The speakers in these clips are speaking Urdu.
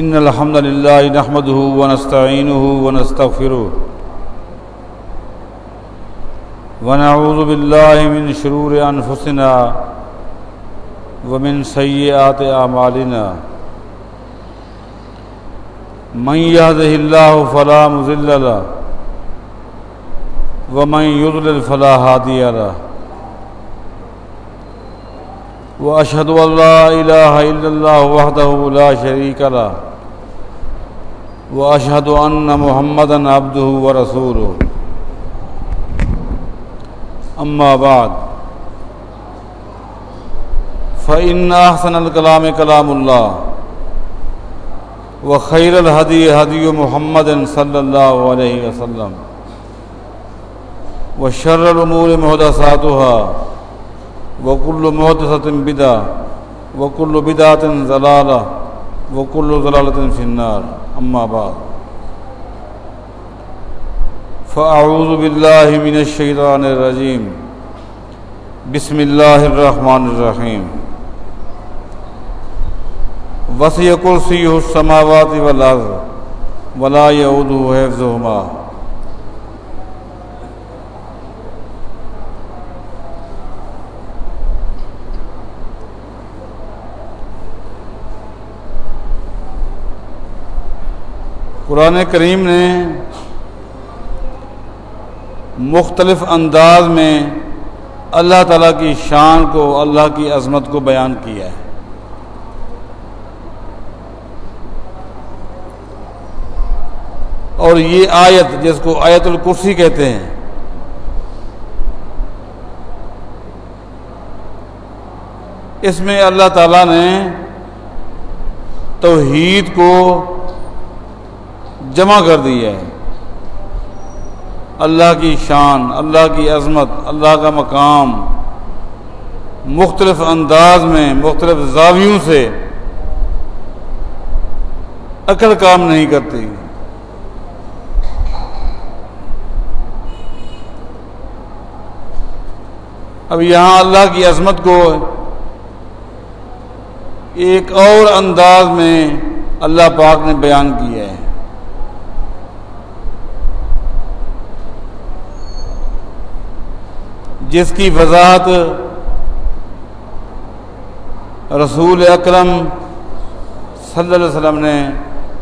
إن الحمد لله نحمده ونستعينه ونستغفره ونعوذ بالله من شرور أنفسنا ومن سيئات أعمالنا من يهده الله فلا مضل له ومن يضلل فلا هادي له وأشهد أن لا إله إلا الله وحده لا شريك له وأشهد أن محمدا عبده ورسوله. أما بعد، فإن أحسن الكلام كلام الله، وخير الهدي هدي محمد صلى الله عليه وسلم، وشر الأمور محدثاتها وكل محدثة بدعة، وكل بدعة ضلالة، وكل ضلالة في النار. أما بعد. فأعوذ بالله من الشيطان الرجيم. بسم الله الرحمن الرحيم. وسع كرسيه السماوات والأرض ولا يؤوده حفظهما. قرآن کریم نے مختلف انداز میں اللہ تعالیٰ کی شان کو، اللہ کی عظمت کو بیان کیا ہے۔ اور یہ آیت جس کو آیت الکرسی کہتے ہیں، اس میں اللہ تعالیٰ نے توحید کو جمع کر دی ہے۔ اللہ کی شان، اللہ کی عظمت، اللہ کا مقام مختلف انداز میں، مختلف زاویوں سے عقل کام نہیں کرتی۔ اب یہاں اللہ کی عظمت کو ایک اور انداز میں اللہ پاک نے بیان کیا ہے۔ جس کی وضاحت رسول اکرم صلی اللہ علیہ وسلم نے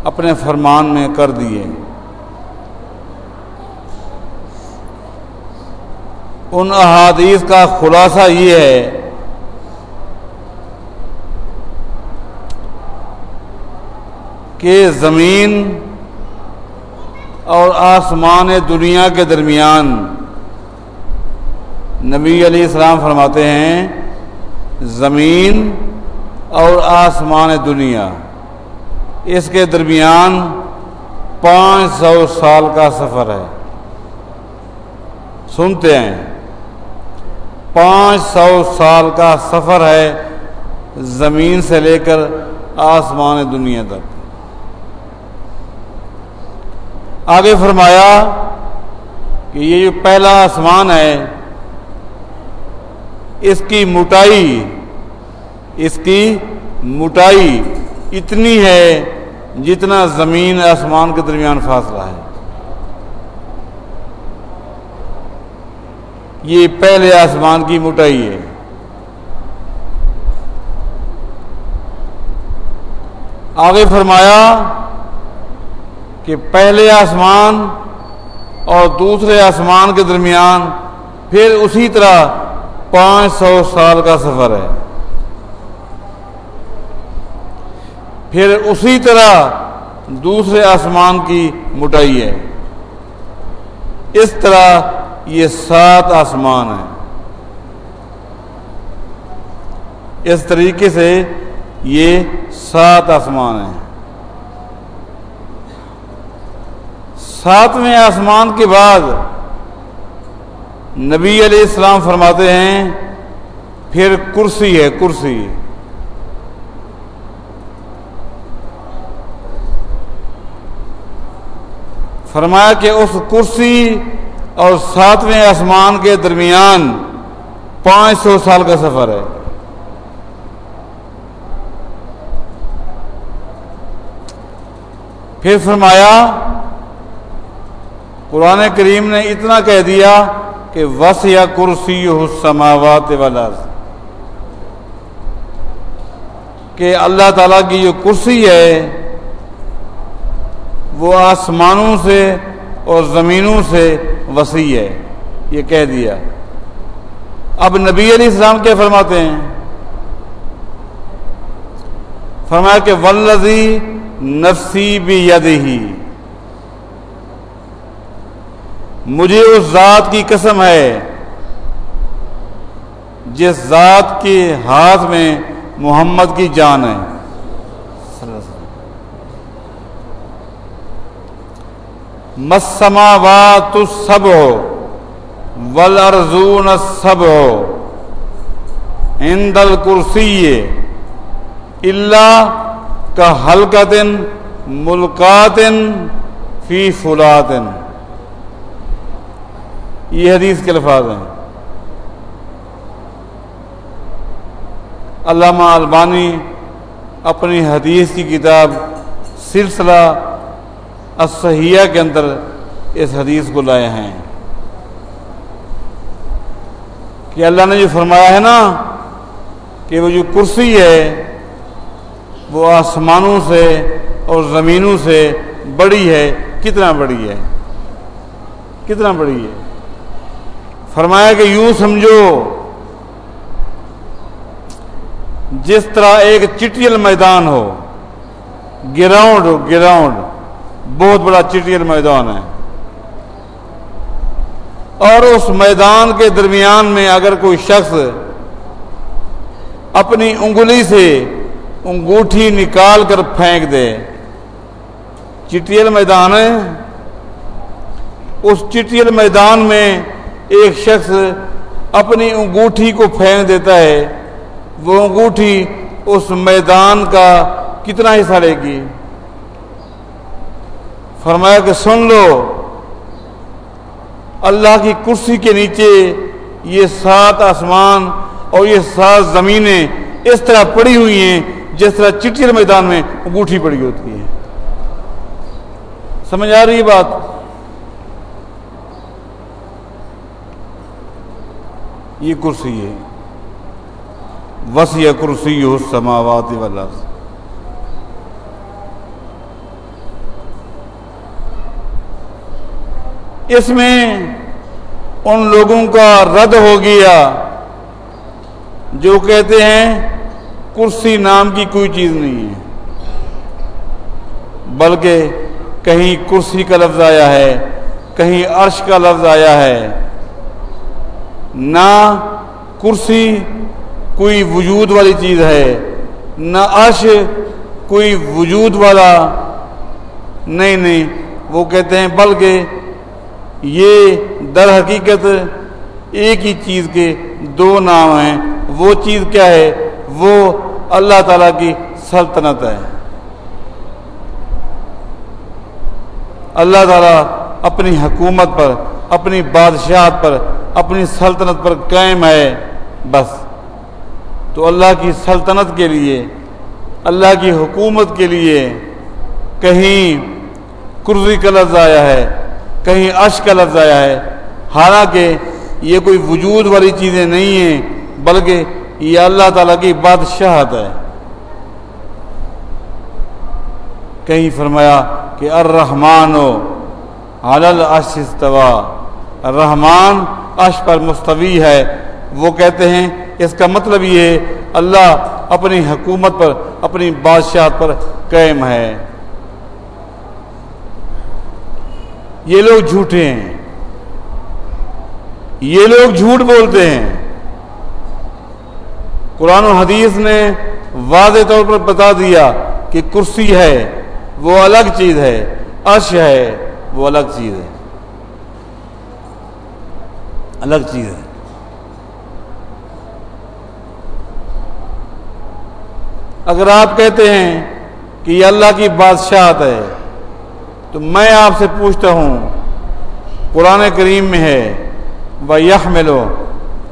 اپنے فرمان میں کر دیے۔ ان احادیث کا خلاصہ یہ ہے کہ زمین اور آسمان دنیا کے درمیان نبی علیہ السلام فرماتے ہیں، زمین اور آسمان دنیا۔ اس کے درمیان پانچ سو سال کا سفر ہے۔ سنتے ہیں، پانچ سو سال کا سفر ہے زمین سے لے کر آسمان دنیا تک۔ آگے فرمایا کہ یہ جو پہلا آسمان ہے اس کی موٹائی، اس کی موٹائی اتنی ہے جتنا زمین آسمان کے درمیان فاصلہ ہے۔ یہ پہلے آسمان کی موٹائی ہے۔ آگے فرمایا کہ پہلے آسمان اور دوسرے آسمان کے درمیان پھر اسی طرح پانچ سو سال کا سفر ہے۔ پھر اسی طرح دوسرے آسمان کی موٹائی ہے۔ اس طرح یہ سات آسمان ہیں۔ اس طریقے سے یہ سات آسمان ہیں۔ ساتویں آسمان کے بعد نبی علیہ السلام فرماتے ہیں، پھر کرسی ہے، کرسی۔ فرمایا کہ اس کرسی اور ساتویں آسمان کے درمیان پانچ سو سال کا سفر ہے۔ پھر فرمایا، قرآن کریم نے اتنا کہہ دیا کہ وس یا کرسی سماوات والا کہ اللہ تعالیٰ کی جو کرسی ہے، وہ آسمانوں سے اور زمینوں سے وسیع ہے۔ یہ کہہ دیا۔ اب نبی علیہ السلام کیا فرماتے ہیں؟ فرمایا کہ ولزی نفسی بھی ید ہی مجھے اس ذات کی قسم ہے جس ذات کے ہاتھ میں محمد کی جان ہے۔ مسما وا تو سب ہو ول ارزون سب ہو ہندل کرسی اللہ کا حلقتن ملکاتن فی فلاتن یہ حدیث کے الفاظ ہیں۔ علامہ البانی اپنی حدیث کی کتاب سلسلہ الصحیہ کے اندر اس حدیث کو لائے ہیں۔ کہ اللہ نے جو فرمایا ہے نا کہ وہ جو کرسی ہے وہ آسمانوں سے اور زمینوں سے بڑی ہے، کتنا بڑی ہے؟ کتنا بڑی ہے؟ فرمایا کہ یوں سمجھو، جس طرح ایک چٹیل میدان ہو، گراؤنڈ ہو گراؤنڈ، بہت بڑا چٹیل میدان ہے۔ اور اس میدان کے درمیان میں اگر کوئی شخص اپنی انگلی سے انگوٹھی نکال کر پھینک دے، چٹیل میدان ہے، اس چٹیل میدان میں ایک شخص اپنی انگوٹھی کو پھینک دیتا ہے، وہ انگوٹھی اس میدان کا کتنا حصہ لے گی؟ فرمایا کہ سن لو، اللہ کی کرسی کے نیچے یہ سات آسمان اور یہ سات زمینیں اس طرح پڑی ہوئی ہیں، جس طرح چٹیر میدان میں انگوٹھی پڑی ہوتی ہے سمجھ آ رہی ہے بات؟ یہ کرسی ہے۔ وسیع کرسی ہو سماوات والا اس میں ان لوگوں کا رد ہو گیا جو کہتے ہیں کرسی نام کی کوئی چیز نہیں ہے۔ بلکہ کہیں کرسی کا لفظ آیا ہے، کہیں عرش کا لفظ آیا ہے۔ نہ کرسی کوئی وجود والی چیز ہے، نہ عرش کوئی وجود والا۔ نہیں نہیں، وہ کہتے ہیں، بلکہ یہ در حقیقت ایک ہی چیز کے دو نام ہیں۔ وہ چیز کیا ہے؟ وہ اللہ تعالیٰ کی سلطنت ہے۔ اللہ تعالیٰ اپنی حکومت پر، اپنی بادشاہت پر اپنی سلطنت پر قائم ہے، بس۔ تو اللہ کی سلطنت کے لیے، اللہ کی حکومت کے لیے کہیں کرزی کا لفظ آیا ہے، کہیں عش کا لفظ آیا ہے۔ حالانکہ یہ کوئی وجود والی چیزیں نہیں ہیں، بلکہ یہ اللہ تعالیٰ کی بادشاہت ہے۔ کہیں فرمایا کہ الرحمن و حلل استوا رحمان عش پر مستوی ہے۔ وہ کہتے ہیں، اس کا مطلب یہ اللہ اپنی حکومت پر، اپنی بادشاہت پر قائم ہے۔ یہ لوگ جھوٹے ہیں۔ یہ لوگ جھوٹ بولتے ہیں۔ قرآن و حدیث نے واضح طور پر بتا دیا کہ کرسی ہے، وہ الگ چیز ہے، عرش ہے، وہ الگ چیز ہے۔ الگ چیز ہے۔ اگر آپ کہتے ہیں کہ یہ اللہ کی بادشاہت ہے، تو میں آپ سے پوچھتا ہوں، قرآن کریم میں ہے وہ یخ ملو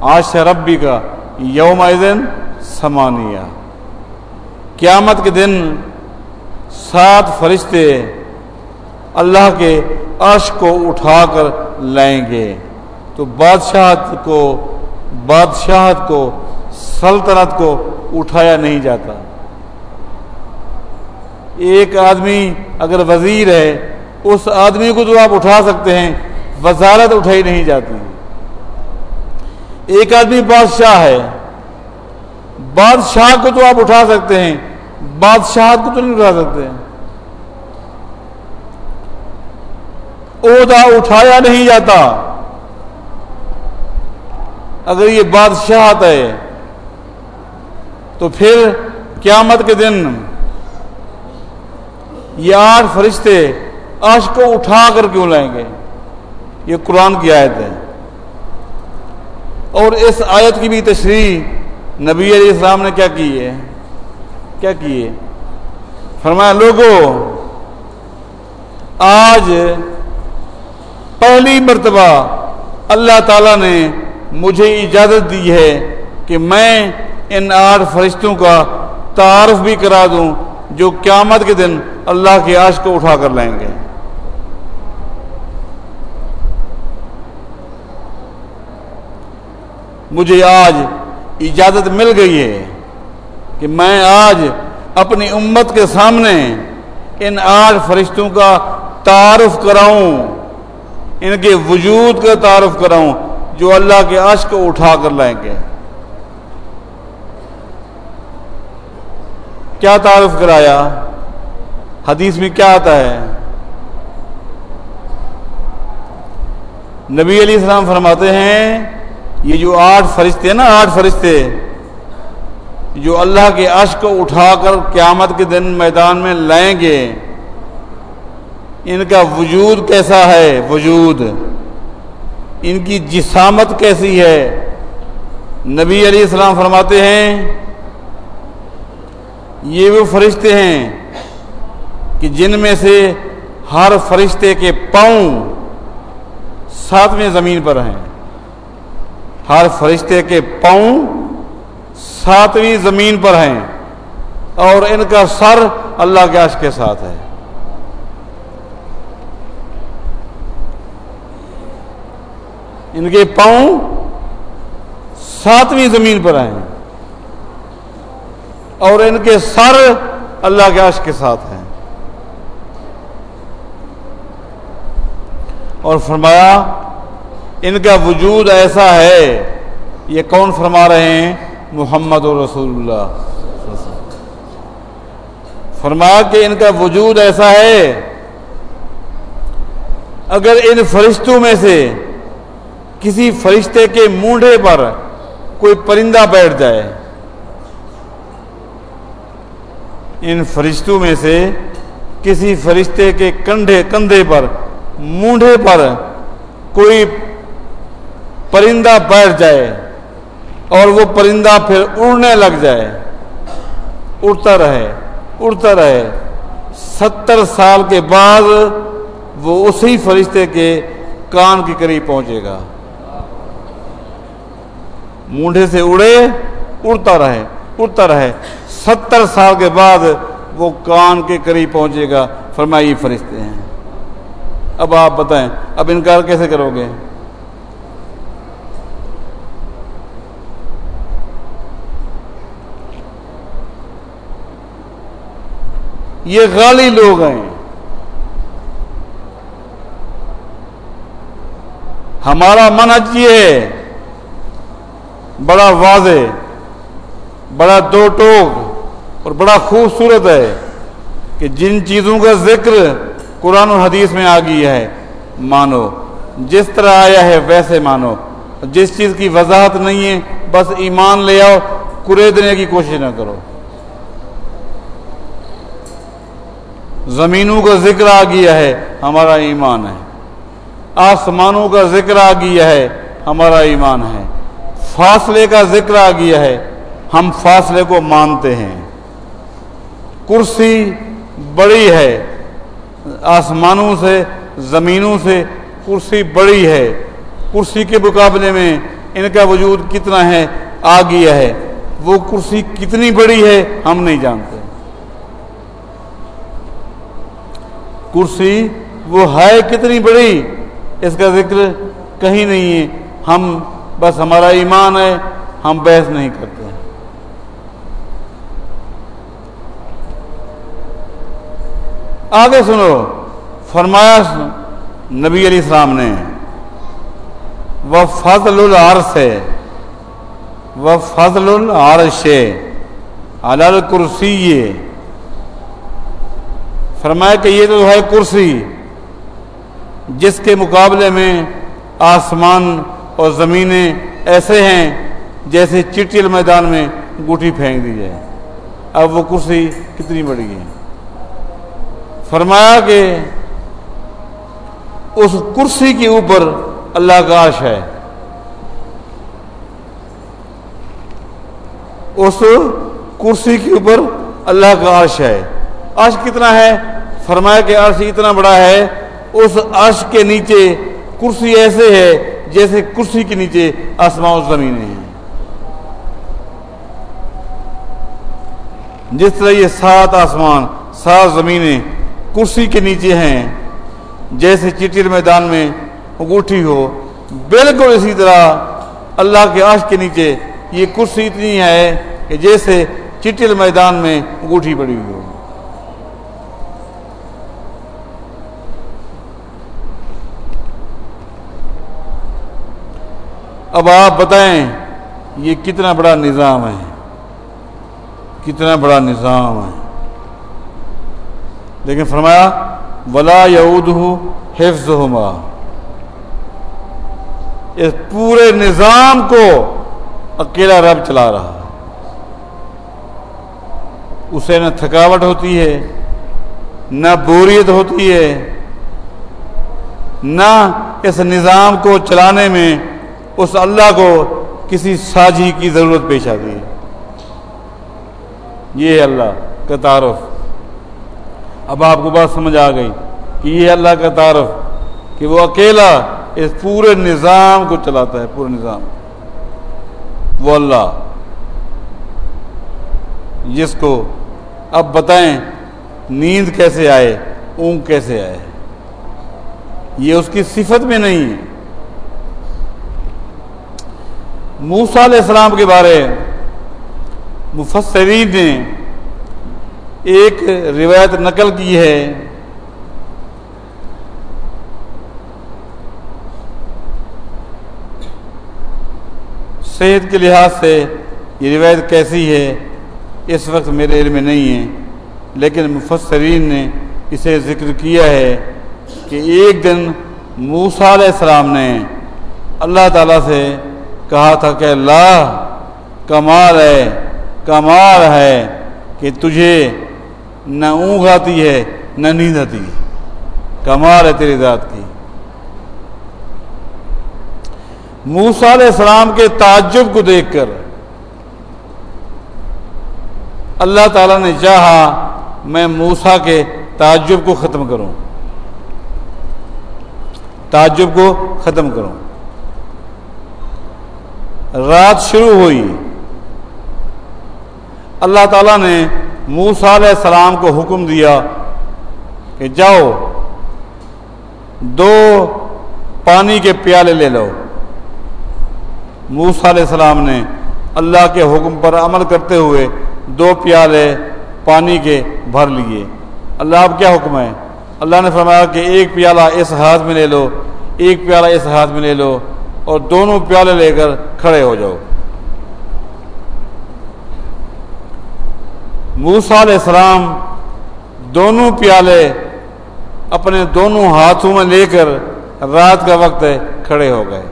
آج ربی کا یوم دن سمانیہ قیامت کے دن سات فرشتے اللہ کے عرش کو اٹھا کر لائیں گے۔ تو بادشاہت کو بادشاہت کو، سلطنت کو اٹھایا نہیں جاتا۔ ایک آدمی اگر وزیر ہے، اس آدمی کو تو آپ اٹھا سکتے ہیں، وزارت اٹھائی نہیں جاتی۔ ایک آدمی بادشاہ ہے، بادشاہ کو تو آپ اٹھا سکتے ہیں بادشاہ کو تو نہیں اٹھا سکتے عہدہ اٹھایا نہیں جاتا۔ اگر یہ بادشاہت ہے، تو پھر قیامت کے دن یہ آٹھ فرشتے آش کو اٹھا کر کیوں لائیں گے؟ یہ قرآن کی آیت ہے۔ اور اس آیت کی بھی تشریح نبی علیہ السلام نے کیا کی ہے؟ کیا کی ہے؟ فرمایا لوگوں آج پہلی مرتبہ اللہ تعالی نے مجھے اجازت دی ہے کہ میں ان آٹھ فرشتوں کا تعارف بھی کرا دوں جو قیامت کے دن اللہ کے آش کو اٹھا کر لائیں گے۔ مجھے آج اجازت مل گئی ہے کہ میں آج اپنی امت کے سامنے ان آٹھ فرشتوں کا تعارف کراؤں، ان کے وجود کا تعارف کراؤں۔ جو اللہ کے عشق کو اٹھا کر لائیں گے۔ کیا تعارف کرایا؟ حدیث میں کیا آتا ہے؟ نبی علیہ السلام فرماتے ہیں، یہ جو آٹھ فرشتے ہیں نا، آٹھ فرشتے، جو اللہ کے عشق کو اٹھا کر قیامت کے دن میدان میں لائیں گے، ان کا وجود کیسا ہے؟ وجود۔ ان کی جسامت کیسی ہے؟ نبی علیہ السلام فرماتے ہیں، یہ وہ فرشتے ہیں کہ جن میں سے ہر فرشتے کے پاؤں ساتویں زمین پر ہیں۔ ہر فرشتے کے پاؤں ساتویں زمین پر ہیں اور ان کا سر اللہ کے عشق کے ساتھ ہے۔ ان کے پاؤں ساتویں زمین پر ہیں اور ان کے سر اللہ کے عشق کے ساتھ ہیں اور فرمایا، ان کا وجود ایسا ہے، یہ کون فرما رہے ہیں؟ محمد رسول اللہ۔ فرمایا کہ ان کا وجود ایسا ہے، اگر ان فرشتوں میں سے کسی فرشتے کے مونڈے پر کوئی پرندہ بیٹھ جائے۔ ان فرشتوں میں سے کسی فرشتے کے کنڈے کندھے پر مونڈے پر کوئی پرندہ بیٹھ جائے اور وہ پرندہ پھر اڑنے لگ جائے۔ اڑتا رہے اڑتا رہے۔ ستر سال کے بعد وہ اسی فرشتے کے کان کے قریب پہنچے گا۔ مونڈے سے اڑے، اڑتا رہے اڑتا رہے۔ ستر سال کے بعد وہ کان کے قریب پہنچے گا۔ فرمائی فرشتے ہیں۔ اب آپ بتائیں، اب انکار کیسے کرو گے؟ یہ غالی لوگ ہیں۔ ہمارا منج یہ ہے بڑا واضح، بڑا دو ٹوک اور بڑا خوبصورت ہے کہ جن چیزوں کا ذکر قرآن و حدیث میں آ گئی ہے، مانو۔ جس طرح آیا ہے ویسے مانو۔ جس چیز کی وضاحت نہیں ہے، بس ایمان لے آؤ کریدنے کی کوشش نہ کرو۔ زمینوں کا ذکر آ گیا ہے، ہمارا ایمان ہے۔ آسمانوں کا ذکر آ گیا ہے، ہمارا ایمان ہے۔ فاصلے کا ذکر آ گیا ہے، ہم فاصلے کو مانتے ہیں۔ کرسی بڑی ہے، آسمانوں سے، زمینوں سے کرسی بڑی ہے۔ کرسی کے مقابلے میں ان کا وجود کتنا ہے، آ گیا ہے۔ وہ کرسی کتنی بڑی ہے، ہم نہیں جانتے۔ کرسی وہ ہے کتنی بڑی، اس کا ذکر کہیں نہیں ہے۔ ہم بس ہمارا ایمان ہے، ہم بحث نہیں کرتے۔ آگے سنو، فرمایا نبی علیہ السلام نے وہ فضل العرش ہے وہ فضل العرش علال کرسی فرمایا کہ یہ تو ہے کرسی، جس کے مقابلے میں آسمان اور زمینیں ایسے ہیں جیسے چٹیل میدان میں گوٹھی پھینک دی جائے۔ اب وہ کرسی کتنی بڑی ہے؟ فرمایا کہ اس کرسی کے اوپر اللہ کا عرش ہے۔ اس کرسی کے اوپر اللہ کا عرش ہے۔ عرش کتنا ہے؟ فرمایا کہ عرش اتنا بڑا ہے۔ اس عرش کے نیچے کرسی ایسے ہے جیسے کرسی کے نیچے آسمان و زمینیں ہیں۔ جس طرح یہ سات آسمان، سات زمینیں کرسی کے نیچے ہیں، جیسے چٹر میدان میں انگوٹھی ہو، بالکل اسی طرح اللہ کے عرش کے نیچے یہ کرسی اتنی ہے کہ جیسے چٹل میدان میں انگوٹھی پڑی ہوئی ہو۔ اب آپ بتائیں، یہ کتنا بڑا نظام ہے؟ کتنا بڑا نظام ہے؟ لیکن فرمایا، ولا یعود حفظ اس پورے نظام کو اکیلا رب چلا رہا اسے نہ تھکاوٹ ہوتی ہے، نہ بوریت ہوتی ہے، نہ اس نظام کو چلانے میں اس اللہ کو کسی ساجی کی ضرورت پیش آتی ہے یہ اللہ کا تعارف۔ اب آپ کو بات سمجھ آ گئی کہ یہ اللہ کا تعارف کہ وہ اکیلا اس پورے نظام کو چلاتا ہے، پورے نظام۔ وہ اللہ۔ جس کو اب بتائیں نیند کیسے آئے، اونگ کیسے آئے۔ یہ اس کی صفت میں نہیں ہے۔ موسا علیہ السلام کے بارے مفسرین نے ایک روایت نقل کی ہے۔ صحت کے لحاظ سے یہ روایت کیسی ہے، اس وقت میرے علم میں نہیں ہے، لیکن مفسرین نے اسے ذکر کیا ہے کہ ایک دن موسا علیہ السلام نے اللہ تعالیٰ سے کہا تھا کہ اللہ، کمال ہے کمال ہے کہ تجھے نہ اونگ آتی ہے، نہ نیند آتی ہے۔ کمال ہے تیری ذات کی۔ موسا علیہ السلام کے تعجب کو دیکھ کر اللہ تعالیٰ نے چاہا، میں موسا کے تعجب کو ختم کروں۔ تعجب کو ختم کروں۔ رات شروع ہوئی۔ اللہ تعالیٰ نے موسا علیہ السلام کو حکم دیا کہ جاؤ، دو پانی کے پیالے لے لو۔ موسا علیہ السلام نے اللہ کے حکم پر عمل کرتے ہوئے دو پیالے پانی کے بھر لیے۔ اللہ، اب کیا حکم ہے؟ اللہ نے فرمایا کہ ایک پیالہ اس ہاتھ میں لے لو، ایک پیالہ اس ہاتھ میں لے لو۔ اور دونوں پیالے لے کر کھڑے ہو جاؤ۔ موسا علیہ السلام دونوں پیالے اپنے دونوں ہاتھوں میں لے کر رات کا وقت کھڑے ہو گئے۔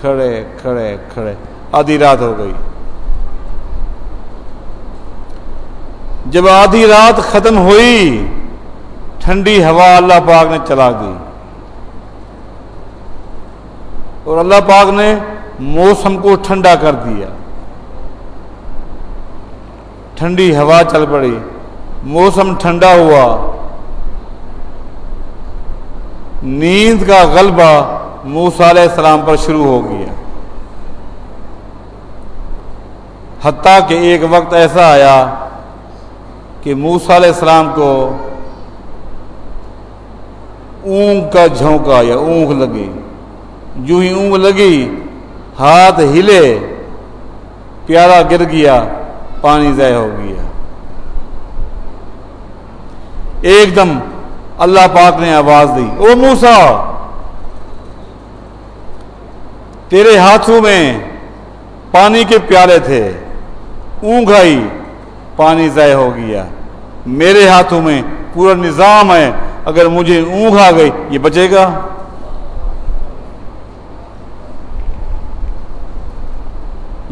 کھڑے کھڑے کھڑے۔ آدھی رات ہو گئی۔ جب آدھی رات ختم ہوئی، ٹھنڈی ہوا اللہ پاک نے چلا دی۔ اور اللہ پاک نے موسم کو ٹھنڈا کر دیا۔ ٹھنڈی ہوا چل پڑی۔ موسم ٹھنڈا ہوا۔ نیند کا غلبہ موسا علیہ السلام پر شروع ہو گیا۔ حتیٰ کہ ایک وقت ایسا آیا کہ موسا علیہ السلام کو اونگ کا جھونکا یا اونگ لگی۔ جو ہی اونگ لگی، ہاتھ ہلے پیارا گر گیا، پانی ضائع ہو گیا۔ ایک دم اللہ پاک نے آواز دی، او موسا تیرے ہاتھوں میں پانی کے پیارے تھے اونگ آئی پانی ضائع ہو گیا۔ میرے ہاتھوں میں پورا نظام ہے، اگر مجھے اونگ آ گئی، یہ بچے گا؟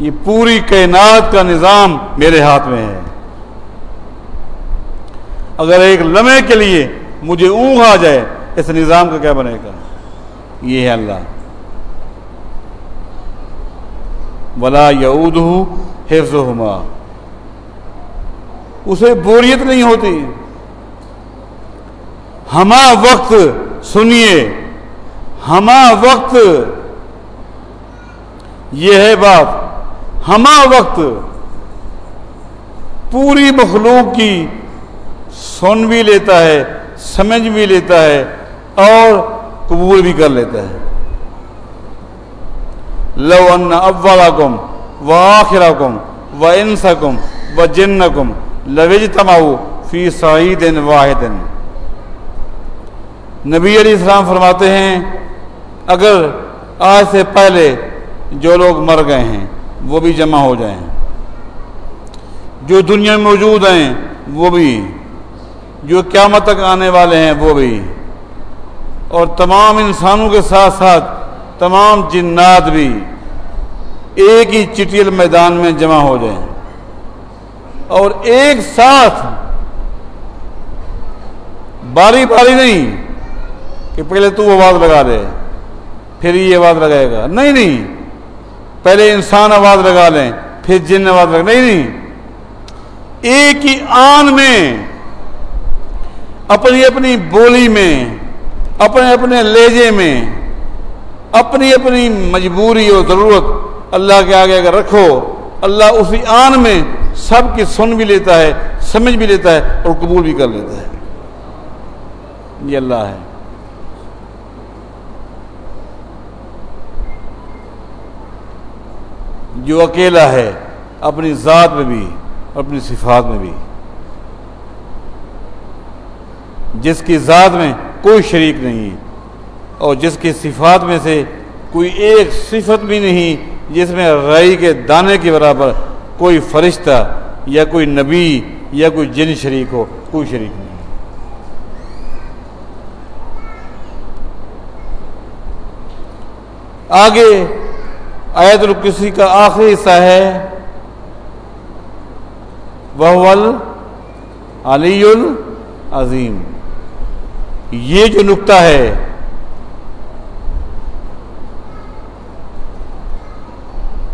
یہ پوری کائنات کا نظام میرے ہاتھ میں ہے۔ اگر ایک لمحے کے لیے مجھے اونگ آ جائے، اس نظام کا کیا بنے گا؟ یہ ہے اللہ۔ بلا یعود حفظ اسے بوریت نہیں ہوتی۔ ہما وقت سنیے۔ ہما وقت یہ ہے بات ہما وقت پوری مخلوق کی سن بھی لیتا ہے، سمجھ بھی لیتا ہے اور قبول بھی کر لیتا ہے۔ لو ان اولکم و آخرکم و انسکم و جنکم لوج تماؤ فی سعید واحد نبی علیہ السلام فرماتے ہیں، اگر آج سے پہلے جو لوگ مر گئے ہیں وہ بھی جمع ہو جائیں۔ جو دنیا میں موجود ہیں، وہ بھی۔ جو قیامت تک آنے والے ہیں، وہ بھی۔ اور تمام انسانوں کے ساتھ ساتھ تمام جنات بھی ایک ہی چٹیل میدان میں جمع ہو جائیں۔ اور ایک ساتھ باری باری نہیں کہ پہلے تو آواز لگا دے، پھر یہ آواز لگائے گا۔ نہیں نہیں۔ پہلے انسان آواز لگا لیں، پھر جن آواز لگا نہیں نہیں۔ ایک ہی آن میں، اپنی اپنی بولی میں، اپنے اپنے لہجے میں، اپنی اپنی مجبوری اور ضرورت اللہ کے آگے اگر رکھو، اللہ اسی آن میں سب کی سن بھی لیتا ہے، سمجھ بھی لیتا ہے اور قبول بھی کر لیتا ہے۔ یہ اللہ ہے۔ جو اکیلا ہے، اپنی ذات میں بھی، اپنی صفات میں بھی۔ جس کی ذات میں کوئی شریک نہیں، اور جس کی صفات میں سے کوئی ایک صفت بھی نہیں، جس میں رائی کے دانے کے برابر کوئی فرشتہ یا کوئی نبی یا کوئی جن شریک ہو، کوئی شریک نہیں۔ آگے آیت القسی کا آخری حصہ ہے۔ وہ علی العظیم۔ یہ جو نقطہ ہے،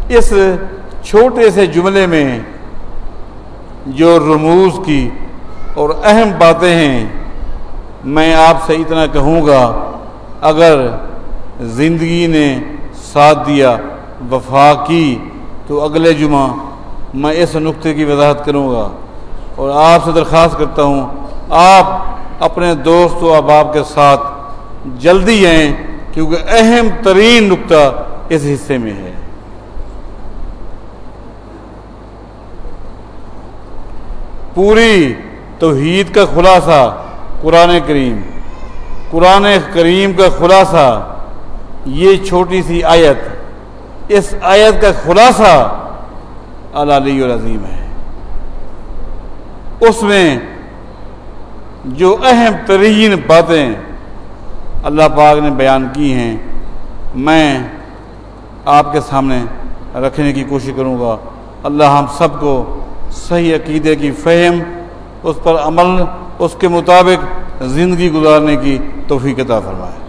اس چھوٹے سے جملے میں جو رموز کی اور اہم باتیں ہیں، میں آپ سے اتنا کہوں گا، اگر زندگی نے ساتھ دیا وفا کی تو اگلے جمعہ میں اس نقطے کی وضاحت کروں گا اور آپ سے درخواست کرتا ہوں، آپ اپنے دوست و احباب کے ساتھ جلدی آئیں کیونکہ اہم ترین نقطہ اس حصے میں ہے۔ پوری توحید کا خلاصہ قرآن کریم قرآن کریم کا خلاصہ یہ چھوٹی سی آیت اس آیت کا خلاصہ علی العظیم ہے۔ اس میں جو اہم ترین باتیں اللہ پاک نے بیان کی ہیں، میں آپ کے سامنے رکھنے کی کوشش کروں گا۔ اللہ ہم سب کو صحیح عقیدے کی فہم، اس پر عمل، اس کے مطابق زندگی گزارنے کی توفیق عطا فرمائے۔